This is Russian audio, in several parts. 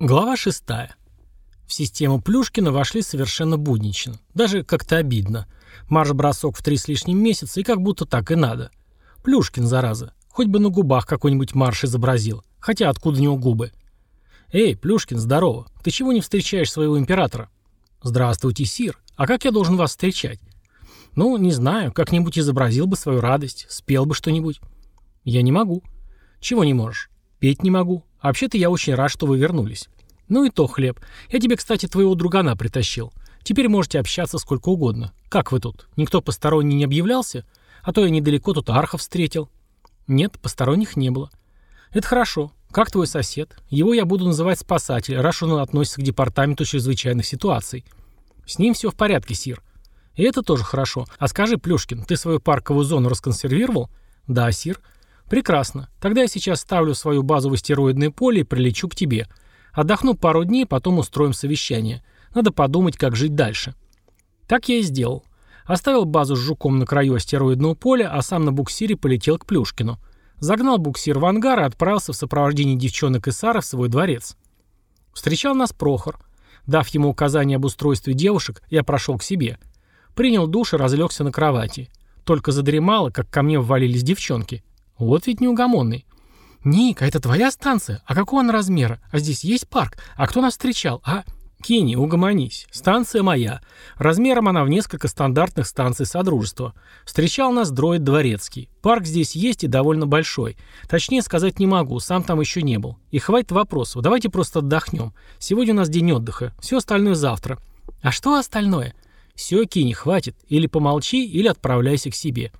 Глава 6. В систему Плюшкина вошли совершенно буднично. Даже как-то обидно. Марш-бросок в три с лишним месяца, и как будто так и надо. Плюшкин, зараза. Хоть бы на губах какой-нибудь марш изобразил. Хотя откуда у него губы? «Эй, Плюшкин, здорово. Ты чего не встречаешь своего императора?» «Здравствуйте, Сир. А как я должен вас встречать?» «Ну, не знаю. Как-нибудь изобразил бы свою радость. Спел бы что-нибудь». «Я не могу». «Чего не можешь?» «Петь не могу. А вообще-то я очень рад, что вы вернулись. Ну и то хлеб. Я тебе, кстати, твоего другана притащил. Теперь можете общаться сколько угодно. Как вы тут? Никто посторонний не объявлялся? А то я недалеко тут архов встретил. Нет, посторонних не было. Это хорошо. Как твой сосед? Его я буду называть спасатель, раз он относится к департаменту чрезвычайных ситуаций. С ним все в порядке, Сир. И это тоже хорошо. А скажи, Плюшкин, ты свою парковую зону расконсервировал? Да, Сир. Прекрасно. Тогда я сейчас ставлю свою базу в астероидное поле и прилечу к тебе. Отдохну пару дней, потом устроим совещание. Надо подумать, как жить дальше. Так я и сделал. Оставил базу с жуком на краю астероидного поля, а сам на буксире полетел к Плюшкину. Загнал буксир в ангар и отправился в сопровождении девчонок и Сары в свой дворец. Встречал нас Прохор. Дав ему указание об устройстве девушек, я прошел к себе. Принял душ и разлегся на кровати. Только задремало, как ко мне ввалились девчонки. Вот ведь неугомонный. «Ника, это твоя станция? А какого она размера? А здесь есть парк? А кто нас встречал? А...» «Кенни, угомонись. Станция моя. Размером она в несколько стандартных станций Содружества. Встречал нас дроид Дворецкий. Парк здесь есть и довольно большой. Точнее сказать не могу, сам там еще не был. И хватит вопросов, давайте просто отдохнем. Сегодня у нас день отдыха, все остальное завтра». «А что остальное?» «Все, Кенни, хватит. Или помолчи, или отправляйся к себе».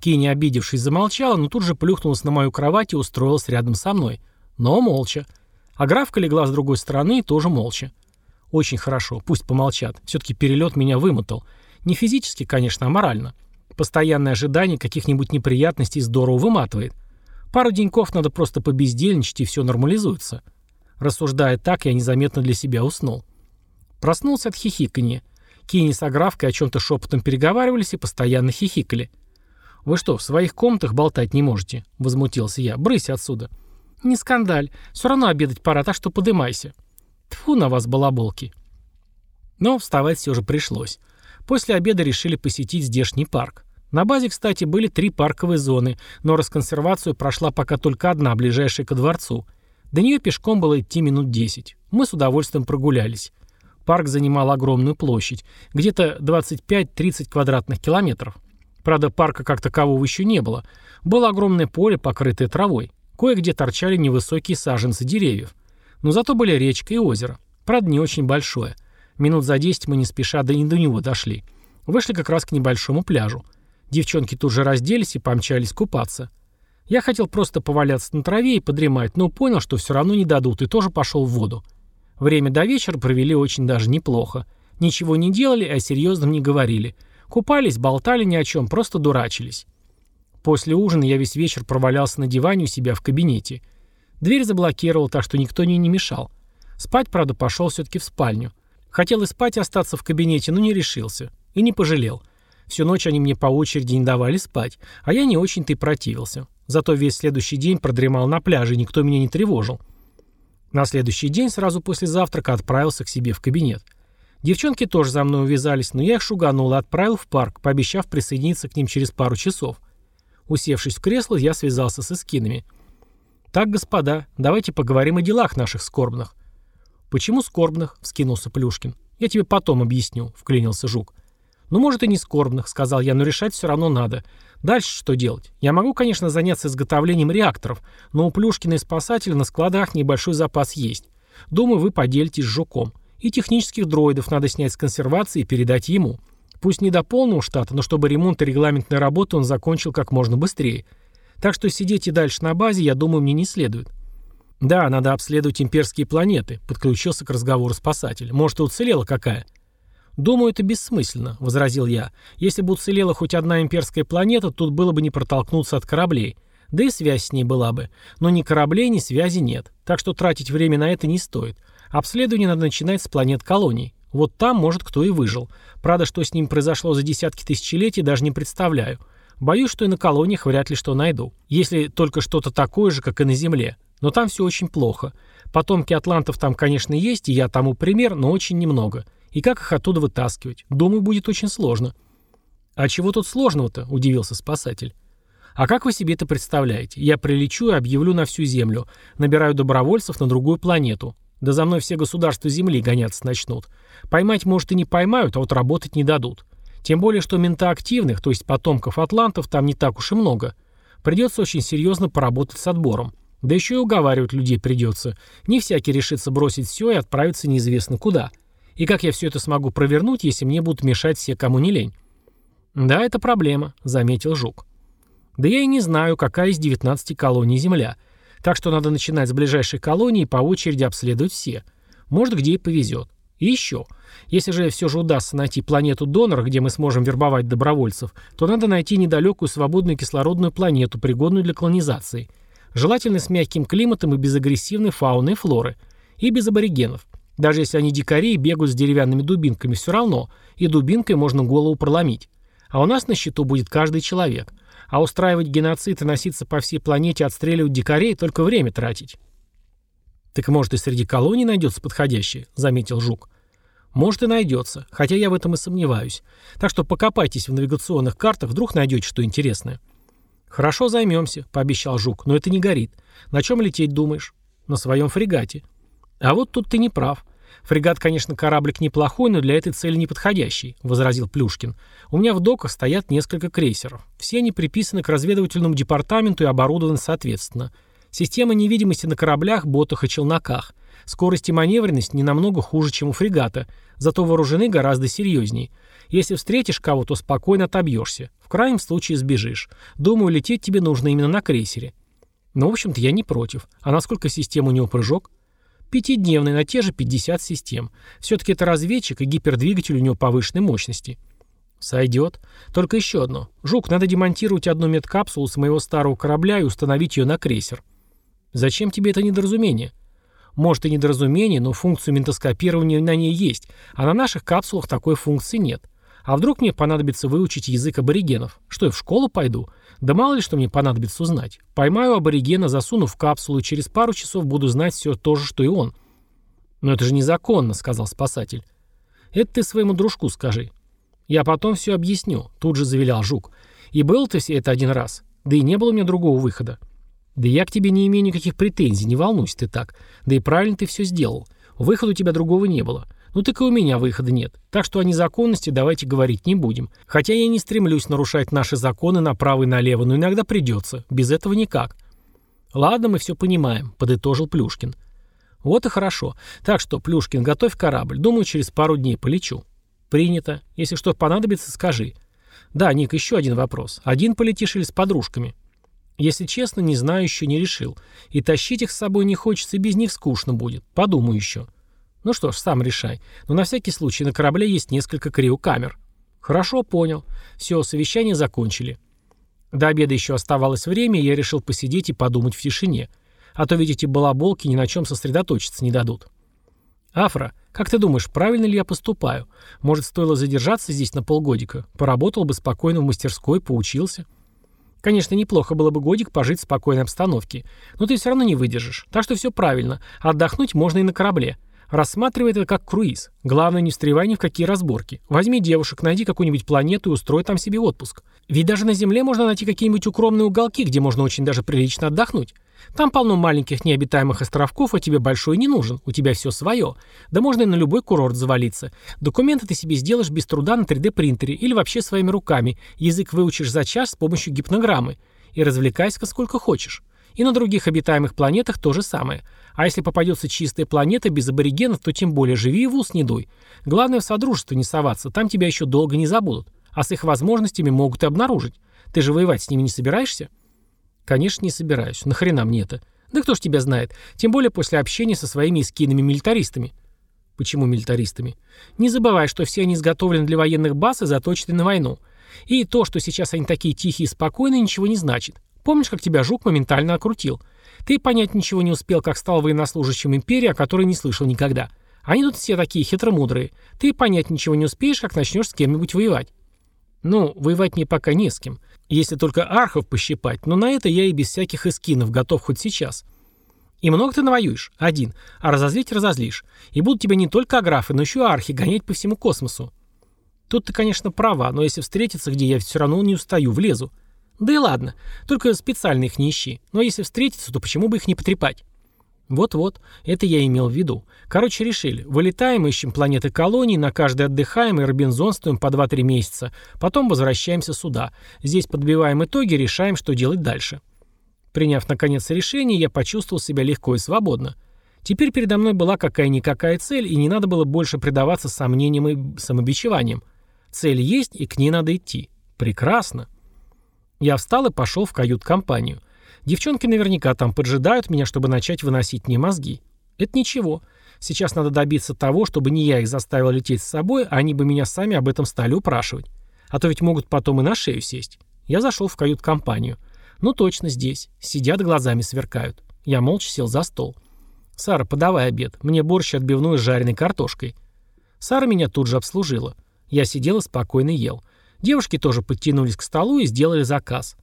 Кенни, обидевшись, замолчала, но тут же плюхнулась на мою кровать и устроилась рядом со мной. Но молча. А графка легла с другой стороны и тоже молча. Очень хорошо, пусть помолчат. Все-таки перелет меня вымотал. Не физически, конечно, а морально. Постоянное ожидание каких-нибудь неприятностей здорово выматывает. Пару деньков надо просто побездельничать, и все нормализуется. Рассуждая так, я незаметно для себя уснул. Проснулся от хихиканья. Кенни с Аграфкой о чем-то шепотом переговаривались и постоянно хихикали. «Вы что, в своих комнатах болтать не можете?» — возмутился я. «Брысь отсюда». «Не скандаль. Все равно обедать пора, так что подымайся». Тфу на вас, балаболки. Но вставать все же пришлось. После обеда решили посетить здешний парк. На базе, кстати, были три парковые зоны, но расконсервацию прошла пока только одна, ближайшая ко дворцу. До нее пешком было идти минут 10. Мы с удовольствием прогулялись. Парк занимал огромную площадь, где-то 25-30 квадратных километров. Правда, парка как такового еще не было. Было огромное поле, покрытое травой. Кое-где торчали невысокие саженцы деревьев. Но зато были речка и озеро. Правда, не очень большое. Минут за 10 мы не спеша до, до него дошли. Вышли как раз к небольшому пляжу. Девчонки тут же разделись и помчались купаться. Я хотел просто поваляться на траве и подремать, но понял, что все равно не дадут, и тоже пошел в воду. Время до вечера провели очень даже неплохо. Ничего не делали, а серьезном не говорили – Купались, болтали ни о чем, просто дурачились. После ужина я весь вечер провалялся на диване у себя в кабинете. Дверь заблокировал, так что никто мне не мешал. Спать, правда, пошел все-таки в спальню. Хотел и спать остаться в кабинете, но не решился. И не пожалел. Всю ночь они мне по очереди не давали спать, а я не очень-то и противился. Зато весь следующий день продремал на пляже, и никто меня не тревожил. На следующий день, сразу после завтрака, отправился к себе в кабинет. Девчонки тоже за мной увязались, но я их шуганул и отправил в парк, пообещав присоединиться к ним через пару часов. Усевшись в кресло, я связался с эскинами. «Так, господа, давайте поговорим о делах наших скорбных». «Почему скорбных?» — вскинулся Плюшкин. «Я тебе потом объясню», — вклинился Жук. «Ну, может, и не скорбных», — сказал я, — «но решать все равно надо. Дальше что делать? Я могу, конечно, заняться изготовлением реакторов, но у Плюшкина и спасателя на складах небольшой запас есть. Думаю, вы поделитесь с Жуком. И технических дроидов надо снять с консервации и передать ему. Пусть не до полного штата, но чтобы ремонт и регламентные работы он закончил как можно быстрее. Так что сидеть и дальше на базе, я думаю, мне не следует. Да, надо обследовать имперские планеты, подключился к разговору спасатель. Может, и уцелела какая? Думаю, это бессмысленно, возразил я. Если бы уцелела хоть одна имперская планета, тут было бы не протолкнуться от кораблей. Да и связь с ней была бы. Но ни кораблей, ни связи нет. Так что тратить время на это не стоит. Обследование надо начинать с планет колоний. Вот там, может, кто и выжил. Правда, что с ним произошло за десятки тысячелетий, даже не представляю. Боюсь, что и на колониях вряд ли что найду. Если только что-то такое же, как и на Земле. Но там все очень плохо. Потомки атлантов там, конечно, есть, и я тому пример, но очень немного. И как их оттуда вытаскивать? Думаю, будет очень сложно». «А чего тут сложного-то?» – удивился спасатель. «А как вы себе это представляете? Я прилечу и объявлю на всю Землю. Набираю добровольцев на другую планету. Да за мной все государства Земли гоняться начнут. Поймать, может, и не поймают, а вот работать не дадут. Тем более, что ментоактивных, то есть потомков атлантов, там не так уж и много. Придется очень серьезно поработать с отбором. Да еще и уговаривать людей придется. Не всякий решится бросить все и отправиться неизвестно куда. И как я все это смогу провернуть, если мне будут мешать все, кому не лень? «Да, это проблема», — заметил Жук. «Да я и не знаю, какая из 19 колоний Земля. Так что надо начинать с ближайшей колонии и по очереди обследовать все. Может, где и повезет. И еще. Если же все же удастся найти планету донора, где мы сможем вербовать добровольцев, то надо найти недалекую свободную кислородную планету, пригодную для колонизации. Желательно с мягким климатом и без агрессивной фауны и флоры. И без аборигенов. Даже если они дикари и бегают с деревянными дубинками, все равно. И дубинкой можно голову проломить. А у нас на счету будет каждый человек. А устраивать геноцид и носиться по всей планете, отстреливать дикарей, только время тратить. «Так может и среди колоний найдется подходящее», — заметил Жук. «Может и найдется, хотя я в этом и сомневаюсь. Так что покопайтесь в навигационных картах, вдруг найдете что интересное». «Хорошо, займемся», — пообещал Жук, — «но это не горит. На чем лететь думаешь?» «На своем фрегате». «А вот тут ты не прав. «Фрегат, конечно, кораблик неплохой, но для этой цели неподходящий», — возразил Плюшкин. «У меня в доках стоят несколько крейсеров. Все они приписаны к разведывательному департаменту и оборудованы соответственно. Система невидимости на кораблях, ботах и челноках. Скорость и маневренность не намного хуже, чем у фрегата, зато вооружены гораздо серьезнее. Если встретишь кого, то спокойно отобьешься. В крайнем случае сбежишь. Думаю, лететь тебе нужно именно на крейсере». «Ну, в общем-то, я не против. А насколько система у него прыжок?» Пятидневный на те же 50 систем. Все-таки это разведчик, и гипердвигатель у него повышенной мощности. Сойдет. Только еще одно. Жук, надо демонтировать одну медкапсулу с моего старого корабля и установить ее на крейсер. Зачем тебе это недоразумение? Может и недоразумение, но функцию ментоскопирования на ней есть, а на наших капсулах такой функции нет. А вдруг мне понадобится выучить язык аборигенов? Что, я в школу пойду? Да мало ли что мне понадобится узнать. Поймаю аборигена, засуну в капсулу и через пару часов буду знать все то же, что и он. Но это же незаконно, сказал спасатель. Это ты своему дружку скажи. Я потом все объясню, тут же завилял Жук. И был ты все это один раз. Да и не было у меня другого выхода. Да я к тебе не имею никаких претензий, не волнуйся ты так. Да и правильно ты все сделал. Выхода у тебя другого не было. Ну так и у меня выхода нет. Так что о незаконности давайте говорить не будем. Хотя я не стремлюсь нарушать наши законы направо и налево, но иногда придется. Без этого никак. Ладно, мы все понимаем, подытожил Плюшкин. Вот и хорошо. Так что, Плюшкин, готовь корабль. Думаю, через пару дней полечу. Принято. Если что понадобится, скажи. Да, Ник, еще один вопрос. Один полетишь или с подружками? Если честно, не знаю, еще не решил. И тащить их с собой не хочется, и без них скучно будет. Подумаю еще. Ну что ж, сам решай. Но на всякий случай на корабле есть несколько криокамер. Хорошо, понял. Все, совещание закончили. До обеда еще оставалось время, и я решил посидеть и подумать в тишине. А то эти балаболки ни на чем сосредоточиться не дадут. Афра, как ты думаешь, правильно ли я поступаю? Может, стоило задержаться здесь на полгодика? Поработал бы спокойно в мастерской, поучился. Конечно, неплохо было бы годик пожить в спокойной обстановке. Но ты все равно не выдержишь. Так что все правильно. Отдохнуть можно и на корабле. Рассматривай это как круиз. Главное, не встревай ни в какие разборки. Возьми девушек, найди какую-нибудь планету и устрой там себе отпуск. Ведь даже на Земле можно найти какие-нибудь укромные уголки, где можно очень даже прилично отдохнуть. Там полно маленьких необитаемых островков, а тебе большой не нужен. У тебя все свое. Да можно и на любой курорт завалиться. Документы ты себе сделаешь без труда на 3D-принтере или вообще своими руками. Язык выучишь за час с помощью гипнограммы. И развлекайся сколько хочешь. И на других обитаемых планетах то же самое. А если попадется чистая планета без аборигенов, то тем более живи и в ус не дуй. Главное в содружество не соваться, там тебя еще долго не забудут. А с их возможностями могут и обнаружить. Ты же воевать с ними не собираешься? Конечно, не собираюсь. Нахрена мне это? Да кто ж тебя знает? Тем более после общения со своими эскинами милитаристами. Почему милитаристами? Не забывай, что все они изготовлены для военных баз и заточены на войну. И то, что сейчас они такие тихие и спокойные, ничего не значит. Помнишь, как тебя жук моментально окрутил? Ты понять ничего не успел, как стал военнослужащим империи, о которой не слышал никогда. Они тут все такие хитромудрые. Ты понять ничего не успеешь, как начнешь с кем-нибудь воевать. Ну, воевать мне пока не с кем. Если только архов пощипать, но на это я и без всяких эскинов готов хоть сейчас. И много ты навоюешь? Один. А разозлить разозлишь. И будут тебя не только аграфы, но еще архи гонять по всему космосу. Тут ты, конечно, права, но если встретиться где, я все равно не устаю, влезу. Да и ладно, только специально их не ищи. Но если встретиться, то почему бы их не потрепать? Вот-вот, это я имел в виду. Короче, решили. Вылетаем, ищем планеты колонии, на каждой отдыхаем и робинзонствуем по 2-3 месяца. Потом возвращаемся сюда. Здесь подбиваем итоги, решаем, что делать дальше. Приняв, наконец, решение, я почувствовал себя легко и свободно. Теперь передо мной была какая-никакая цель, и не надо было больше предаваться сомнениям и самобичеваниям. Цель есть, и к ней надо идти. Прекрасно. Я встал и пошел в кают-компанию. Девчонки наверняка там поджидают меня, чтобы начать выносить мне мозги. Это ничего. Сейчас надо добиться того, чтобы не я их заставил лететь с собой, а они бы меня сами об этом стали упрашивать. А то ведь могут потом и на шею сесть. Я зашел в кают-компанию. Ну точно здесь. Сидят, глазами сверкают. Я молча сел за стол. «Сара, подавай обед. Мне борщ отбивную с жареной картошкой». Сара меня тут же обслужила. Я сидел и спокойно ел. Девушки тоже подтянулись к столу и сделали заказ.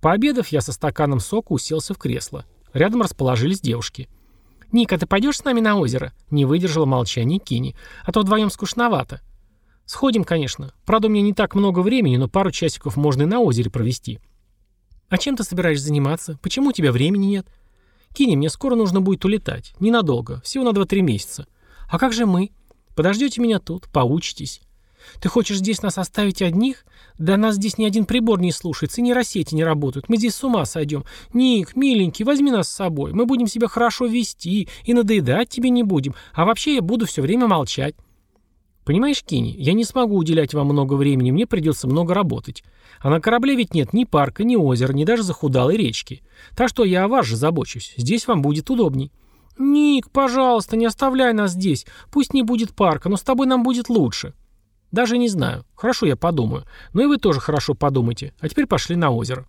Пообедав, я со стаканом сока уселся в кресло. Рядом расположились девушки. «Ника, ты пойдешь с нами на озеро?» Не выдержала молчание Кини. «А то вдвоем скучновато». «Сходим, конечно. Правда, у меня не так много времени, но пару часиков можно и на озере провести». «А чем ты собираешься заниматься? Почему у тебя времени нет?» «Кини, мне скоро нужно будет улетать. Ненадолго. Всего на 2-3 месяца». «А как же мы?» «Подождете меня тут, поучитесь». Ты хочешь здесь нас оставить одних? Да нас здесь ни один прибор не слушается, и нейросети не работают. Мы здесь с ума сойдем. Ник, миленький, возьми нас с собой. Мы будем себя хорошо вести и надоедать тебе не будем. А вообще я буду все время молчать. Понимаешь, Кини, я не смогу уделять вам много времени, мне придется много работать. А на корабле ведь нет ни парка, ни озера, ни даже захудалой речки. Так что я о вас же забочусь. Здесь вам будет удобней. Ник, пожалуйста, не оставляй нас здесь. Пусть не будет парка, но с тобой нам будет лучше. Даже не знаю. Хорошо, я подумаю. Но и вы тоже хорошо подумайте. А теперь пошли на озеро.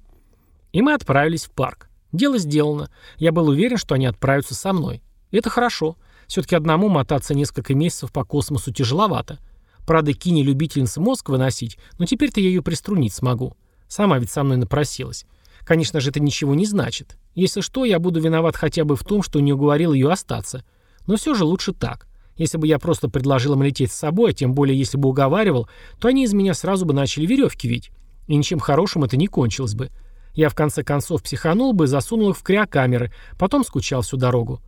И мы отправились в парк. Дело сделано. Я был уверен, что они отправятся со мной. Это хорошо. Все-таки одному мотаться несколько месяцев по космосу тяжеловато. Правда, Кини любительница мозг выносить, но теперь-то я ее приструнить смогу. Сама ведь со мной напросилась. Конечно же, это ничего не значит. Если что, я буду виноват хотя бы в том, что не уговорил ее остаться. Но все же лучше так. Если бы я просто предложил им лететь с собой, а тем более если бы уговаривал, то они из меня сразу бы начали веревки вить. И ничем хорошим это не кончилось бы. Я в конце концов психанул бы и засунул их в криокамеры, потом скучал всю дорогу.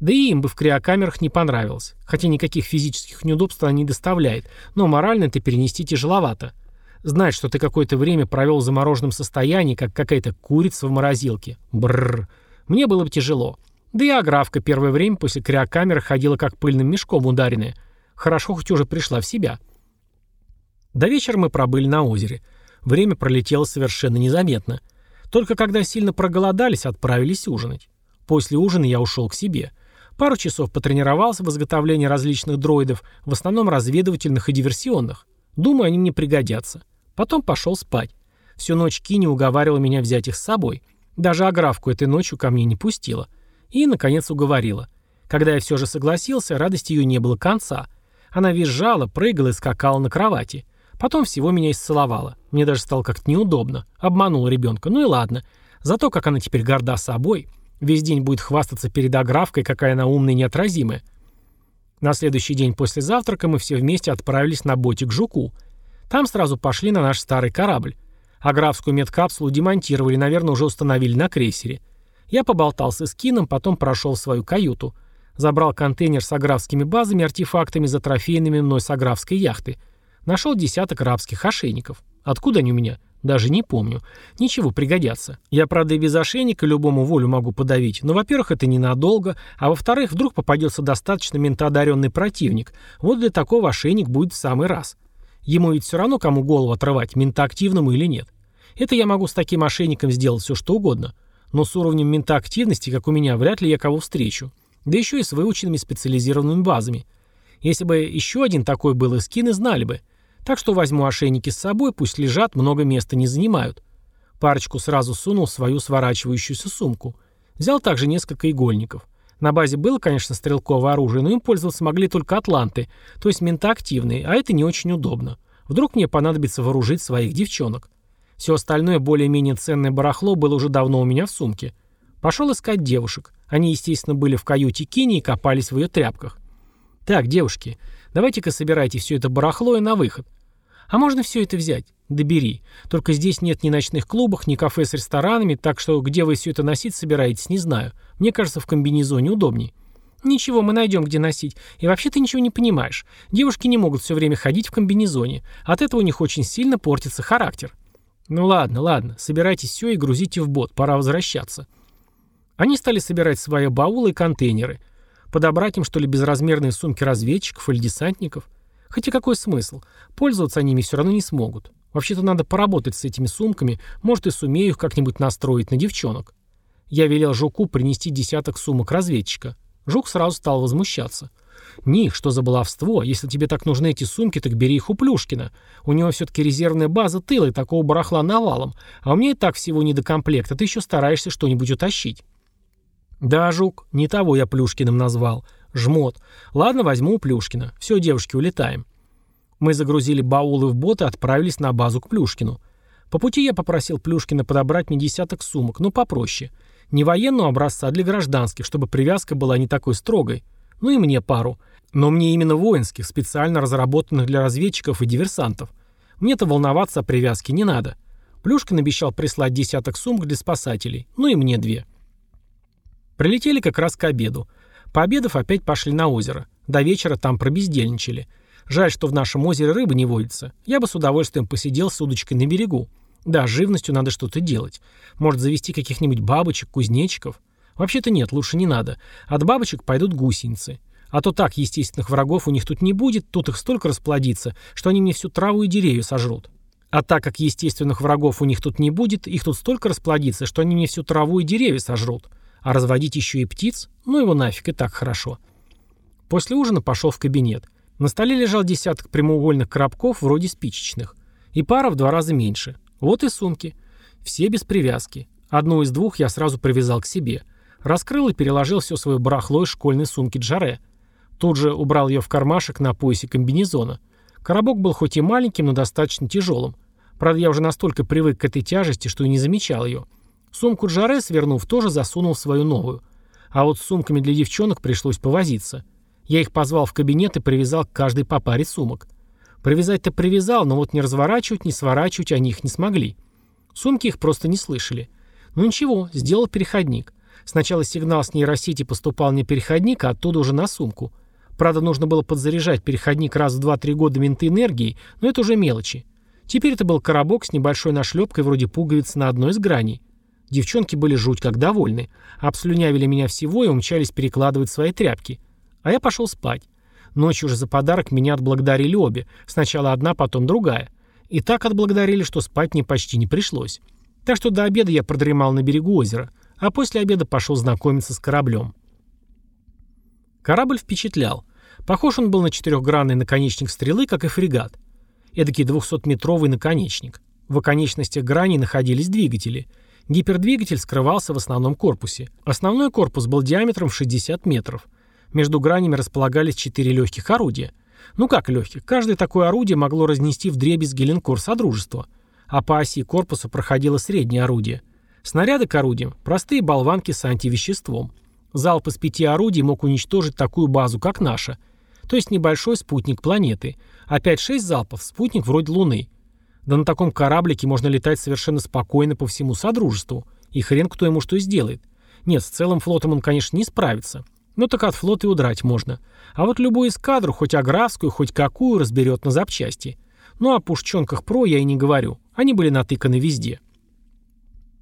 Да и им бы в криокамерах не понравилось. Хотя никаких физических неудобств она не доставляет, но морально это перенести тяжеловато. Знать, что ты какое-то время провел в замороженном состоянии, как какая-то курица в морозилке. Бррр. Мне было бы тяжело. Да и Аграфка первое время после криокамеры ходила как пыльным мешком ударенная. Хорошо хоть уже пришла в себя. До вечера мы пробыли на озере. Время пролетело совершенно незаметно. Только когда сильно проголодались, отправились ужинать. После ужина я ушел к себе. Пару часов потренировался в изготовлении различных дроидов, в основном разведывательных и диверсионных. Думаю, они мне пригодятся. Потом пошел спать. Всю ночь Кини уговаривала меня взять их с собой. Даже Аграфку этой ночью ко мне не пустила. И, наконец, уговорила. Когда я все же согласился, радости ее не было конца. Она визжала, прыгала и скакала на кровати. Потом всего меня исцеловала. Мне даже стало как-то неудобно. Обманула ребенка. Ну и ладно. Зато как она теперь горда собой. Весь день будет хвастаться перед Аграфкой, какая она умная и неотразимая. На следующий день после завтрака мы все вместе отправились на боте к Жуку. Там сразу пошли на наш старый корабль. Аграфскую медкапсулу демонтировали, наверное, уже установили на крейсере. Я поболтался с Кином, потом прошел в свою каюту. Забрал контейнер с аграфскими базами, артефактами, за трофейными мной с аграфской яхты. Нашел десяток рабских ошейников. Откуда они у меня? Даже не помню. Ничего, пригодятся. Я, правда, и без ошейника любому волю могу подавить, но, во-первых, это ненадолго, а во-вторых, вдруг попадется достаточно ментоодаренный противник. Вот для такого ошейник будет в самый раз. Ему ведь все равно, кому голову отрывать, ментоактивному или нет. Это я могу с таким ошейником сделать все, что угодно но с уровнем ментоактивности, как у меня, вряд ли я кого встречу. Да еще и с выученными специализированными базами. Если бы еще один такой был, и скины знали бы. Так что возьму ошейники с собой, пусть лежат, много места не занимают. Парочку сразу сунул в свою сворачивающуюся сумку. Взял также несколько игольников. На базе было, конечно, стрелковое оружие, но им пользоваться могли только атланты, то есть ментоактивные, а это не очень удобно. Вдруг мне понадобится вооружить своих девчонок. Все остальное более-менее ценное барахло было уже давно у меня в сумке. Пошел искать девушек. Они, естественно, были в каюте Кини и копались в ее тряпках. «Так, девушки, давайте-ка собирайте все это барахло и на выход. А можно все это взять? Да бери. Только здесь нет ни ночных клубов, ни кафе с ресторанами, так что где вы все это носить собираетесь, не знаю. Мне кажется, в комбинезоне удобней». «Ничего, мы найдем, где носить. И вообще ты ничего не понимаешь. Девушки не могут все время ходить в комбинезоне. От этого у них очень сильно портится характер». «Ну ладно, ладно. Собирайте все и грузите в бот. Пора возвращаться». Они стали собирать свои баулы и контейнеры. Подобрать им, что ли, безразмерные сумки разведчиков или десантников? Хотя какой смысл? Пользоваться они ими все равно не смогут. Вообще-то надо поработать с этими сумками, может и сумею их как-нибудь настроить на девчонок. Я велел Жуку принести десяток сумок разведчика. Жук сразу стал возмущаться. «Них, что за баловство? Если тебе так нужны эти сумки, так бери их у Плюшкина. У него все-таки резервная база тыла и такого барахла навалом. А у меня и так всего не до комплекта, ты еще стараешься что-нибудь утащить». «Да, Жук, не того я Плюшкиным назвал. Жмот. Ладно, возьму у Плюшкина. Все, девушки, улетаем». Мы загрузили баулы в бот и отправились на базу к Плюшкину. По пути я попросил Плюшкина подобрать мне десяток сумок, но попроще. Не военного образца, а для гражданских, чтобы привязка была не такой строгой. Ну и мне пару. Но мне именно воинских, специально разработанных для разведчиков и диверсантов. Мне-то волноваться о привязке не надо. Плюшкин обещал прислать десяток сумок для спасателей. Ну и мне две. Прилетели как раз к обеду. Пообедав, опять пошли на озеро. До вечера там пробездельничали. Жаль, что в нашем озере рыба не водится. Я бы с удовольствием посидел с удочкой на берегу. Да, живностью надо что-то делать. Может, завести каких-нибудь бабочек, кузнечиков? Вообще-то нет, лучше не надо. От бабочек пойдут гусеницы. А то так, естественных врагов у них тут не будет, тут их столько расплодится, что они мне всю траву и деревья сожрут. А так как естественных врагов у них тут не будет, их тут столько расплодится, что они мне всю траву и деревья сожрут. А разводить еще и птиц? Ну его нафиг, и так хорошо. После ужина пошел в кабинет. На столе лежал десяток прямоугольных коробков, вроде спичечных. И пара в два раза меньше. Вот и сумки. Все без привязки. Одну из двух я сразу привязал к себе. Раскрыл и переложил все свое барахло из школьной сумки Джаре. Тут же убрал ее в кармашек на поясе комбинезона. Коробок был хоть и маленьким, но достаточно тяжелым. Правда, я уже настолько привык к этой тяжести, что и не замечал ее. Сумку Джаре, свернув, тоже засунул в свою новую. А вот с сумками для девчонок пришлось повозиться. Я их позвал в кабинет и привязал к каждой по паре сумок. Привязать-то привязал, но вот не разворачивать, не сворачивать они их не смогли. Сумки их просто не слышали. Ну ничего, сделал переходник. Сначала сигнал с нейросети поступал не переходник, а оттуда уже на сумку. Правда, нужно было подзаряжать переходник раз в 2-3 года менты энергии, но это уже мелочи. Теперь это был коробок с небольшой нашлепкой вроде пуговицы на одной из граней. Девчонки были жуть как довольны. Обслюнявили меня всего и умчались перекладывать свои тряпки. А я пошел спать. Ночью уже за подарок меня отблагодарили обе. Сначала одна, потом другая. И так отблагодарили, что спать мне почти не пришлось. Так что до обеда я продремал на берегу озера, а после обеда пошел знакомиться с кораблем. Корабль впечатлял. Похож он был на четырехгранный наконечник стрелы, как и фрегат. Эдакий 200-метровый наконечник. В оконечностях граней находились двигатели – Гипердвигатель скрывался в основном корпусе. Основной корпус был диаметром в 60 метров. Между гранями располагались четыре легких орудия. Ну как легких? Каждое такое орудие могло разнести в дребезги линкор Содружества. А по оси корпуса проходило среднее орудие. Снаряды к орудиям – простые болванки с антивеществом. Залп из пяти орудий мог уничтожить такую базу, как наша. То есть небольшой спутник планеты. А 5-6 залпов – спутник вроде Луны – да на таком кораблике можно летать совершенно спокойно по всему Содружеству. И хрен кто ему что сделает. Нет, с целым флотом он, конечно, не справится. Но так от флота и удрать можно. А вот любую эскадру, хоть аграфскую, хоть какую, разберет на запчасти. Ну о пушченках ПРО я и не говорю. Они были натыканы везде.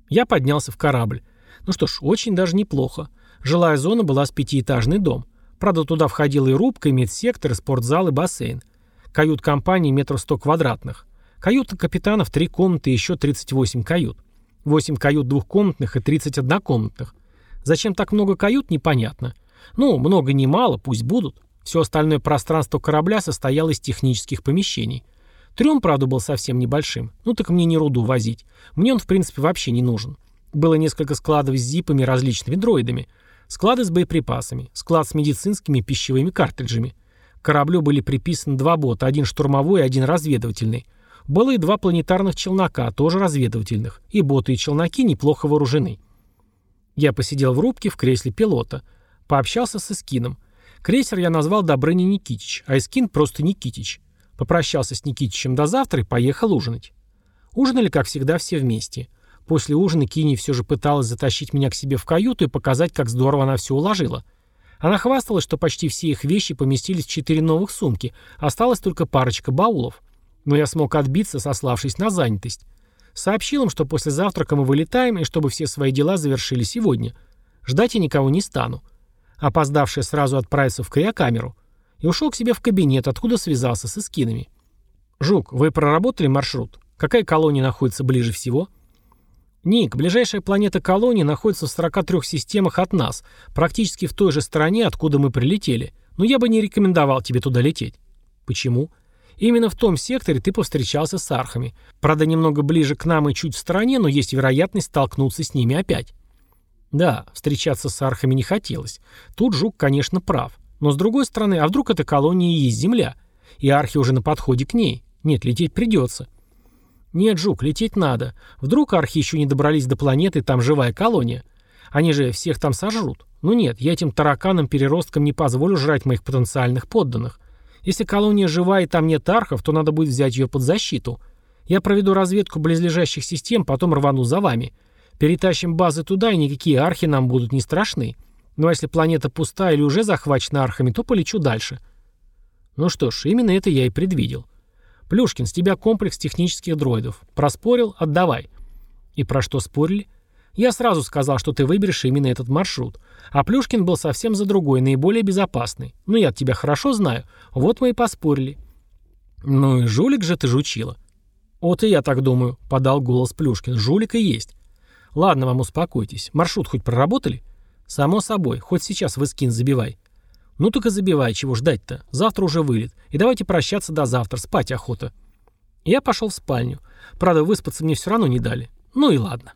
Я поднялся в корабль. Ну что ж, очень даже неплохо. Жилая зона была с пятиэтажный дом. Правда, туда входила и рубка, и медсектор, и спортзал, и бассейн. Кают-компании метров сто квадратных. Каюта капитанов три комнаты и еще 38 кают. 8 кают двухкомнатных и 30 однокомнатных. Зачем так много кают, непонятно. Ну, много не мало, пусть будут. Все остальное пространство корабля состояло из технических помещений. Трем, правда, был совсем небольшим. Ну так мне не руду возить. Мне он, в принципе, вообще не нужен. Было несколько складов с зипами и различными дроидами. Склады с боеприпасами. Склад с медицинскими пищевыми картриджами. К кораблю были приписаны два бота, один штурмовой и один разведывательный. Было и два планетарных челнока, тоже разведывательных, и боты и челноки неплохо вооружены. Я посидел в рубке в кресле пилота. Пообщался с Искином. Крейсер я назвал Добрыня Никитич, а Искин просто Никитич. Попрощался с Никитичем до завтра и поехал ужинать. Ужинали, как всегда, все вместе. После ужина Кини все же пыталась затащить меня к себе в каюту и показать, как здорово она все уложила. Она хвасталась, что почти все их вещи поместились в четыре новых сумки, осталась только парочка баулов. Но я смог отбиться, сославшись на занятость. Сообщил им, что после завтрака мы вылетаем и чтобы все свои дела завершили сегодня. Ждать я никого не стану. Опоздавший сразу отправился в криокамеру и ушел к себе в кабинет, откуда связался с эскинами. «Жук, вы проработали маршрут? Какая колония находится ближе всего?» «Ник, ближайшая планета колонии находится в 43 системах от нас, практически в той же стороне, откуда мы прилетели. Но я бы не рекомендовал тебе туда лететь». «Почему?» Именно в том секторе ты повстречался с архами. Правда, немного ближе к нам и чуть в стороне, но есть вероятность столкнуться с ними опять. Да, встречаться с архами не хотелось. Тут Жук, конечно, прав. Но с другой стороны, а вдруг эта колония и есть Земля? И архи уже на подходе к ней. Нет, лететь придется. Нет, Жук, лететь надо. Вдруг архи еще не добрались до планеты, там живая колония. Они же всех там сожрут. Ну нет, я этим тараканам-переросткам не позволю жрать моих потенциальных подданных. Если колония жива и там нет архов, то надо будет взять ее под защиту. Я проведу разведку близлежащих систем, потом рвану за вами. Перетащим базы туда, и никакие архи нам будут не страшны. Ну а если планета пуста или уже захвачена архами, то полечу дальше. Ну что ж, именно это я и предвидел. Плюшкин, с тебя комплекс технических дроидов. Проспорил? Отдавай. И про что спорили? Я сразу сказал, что ты выберешь именно этот маршрут. А Плюшкин был совсем за другой, наиболее безопасный. Ну, я тебя хорошо знаю. Вот мы и поспорили. Ну и жулик же ты жучила. Вот и я так думаю, подал голос Плюшкин. Жулик и есть. Ладно вам, успокойтесь. Маршрут хоть проработали? Само собой, хоть сейчас в скин забивай. Ну только забивай, чего ждать-то. Завтра уже вылет. И давайте прощаться до завтра, спать охота. Я пошел в спальню. Правда, выспаться мне все равно не дали. Ну и ладно.